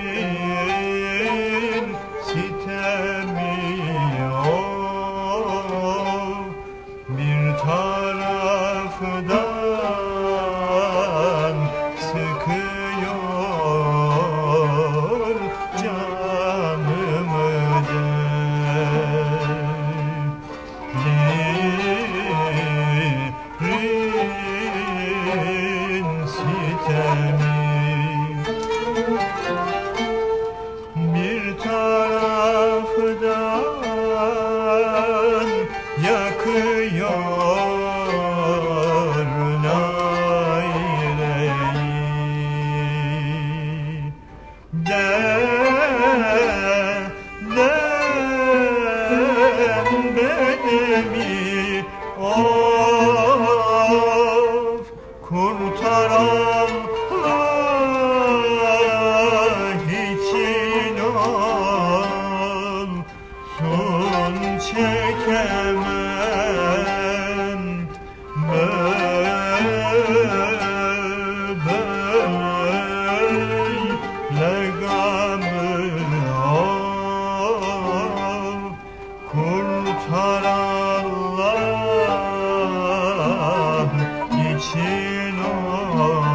mim. Benemi Oh.